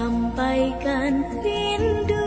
sampaikan rindu